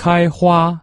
开花。